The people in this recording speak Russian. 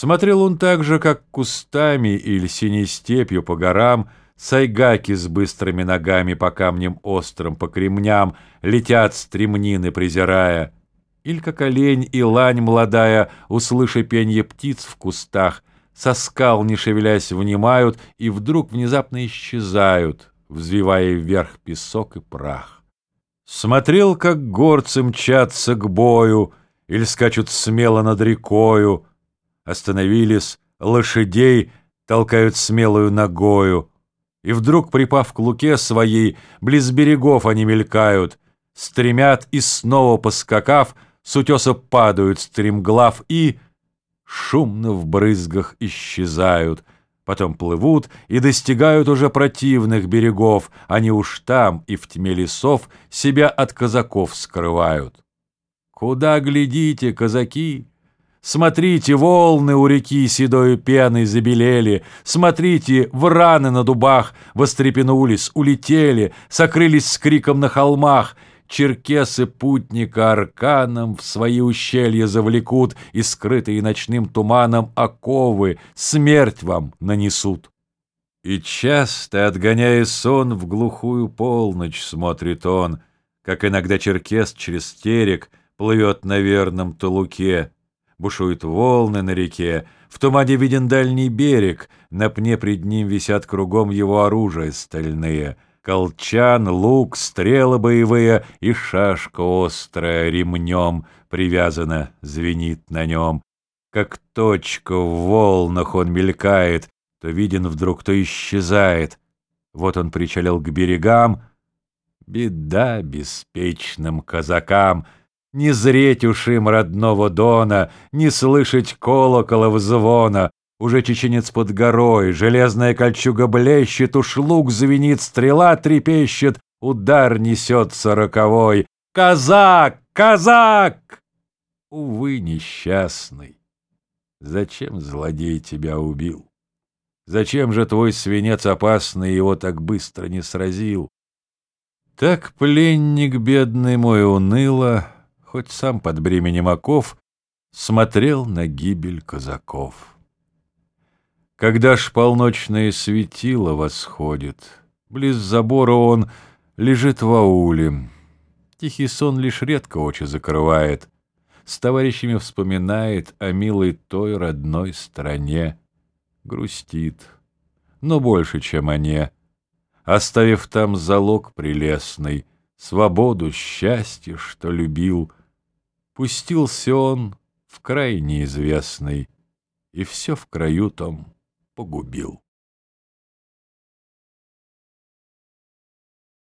Смотрел он так же, как кустами или синей степью по горам, Сайгаки с быстрыми ногами по камням острым, по кремням Летят стремнины, презирая. Иль как олень и лань молодая, Услыша пенье птиц в кустах, Со скал, не шевелясь, внимают И вдруг внезапно исчезают, Взвивая вверх песок и прах. Смотрел, как горцы мчатся к бою Или скачут смело над рекою, Остановились, лошадей толкают смелую ногою, И вдруг, припав к луке своей, Близ берегов они мелькают, Стремят и снова поскакав, С утеса падают стремглав и Шумно в брызгах исчезают, Потом плывут и достигают уже противных берегов, Они уж там и в тьме лесов Себя от казаков скрывают. Куда глядите, казаки? Смотрите, волны у реки седою пеной забелели, Смотрите, враны на дубах вострепенулись, улетели, Сокрылись с криком на холмах, Черкесы путника арканом в свои ущелья завлекут И скрытые ночным туманом оковы смерть вам нанесут. И часто, отгоняя сон, в глухую полночь смотрит он, Как иногда черкес через терек плывет на верном толуке, бушуют волны на реке, в тумане виден дальний берег, на пне пред ним висят кругом его оружия стальные. Колчан, лук, стрелы боевые и шашка острая ремнем привязана, звенит на нем. Как точка в волнах он мелькает, то виден вдруг, то исчезает. Вот он причалил к берегам. Беда беспечным казакам — не зреть уж им родного дона, Не слышать колоколов звона. Уже чеченец под горой, Железная кольчуга блещет, Уж лук звенит, стрела трепещет, Удар несется роковой. «Казак! Казак!» Увы, несчастный, Зачем злодей тебя убил? Зачем же твой свинец опасный Его так быстро не сразил? Так пленник бедный мой уныло хоть сам под бременем оков, смотрел на гибель казаков. Когда ж полночное светило восходит, близ забора он лежит в ауле. Тихий сон лишь редко очи закрывает, с товарищами вспоминает о милой той родной стране, грустит, но больше, чем они, оставив там залог прелестный, свободу, счастье, что любил — Пустился он в край неизвестный, И все в краю том погубил.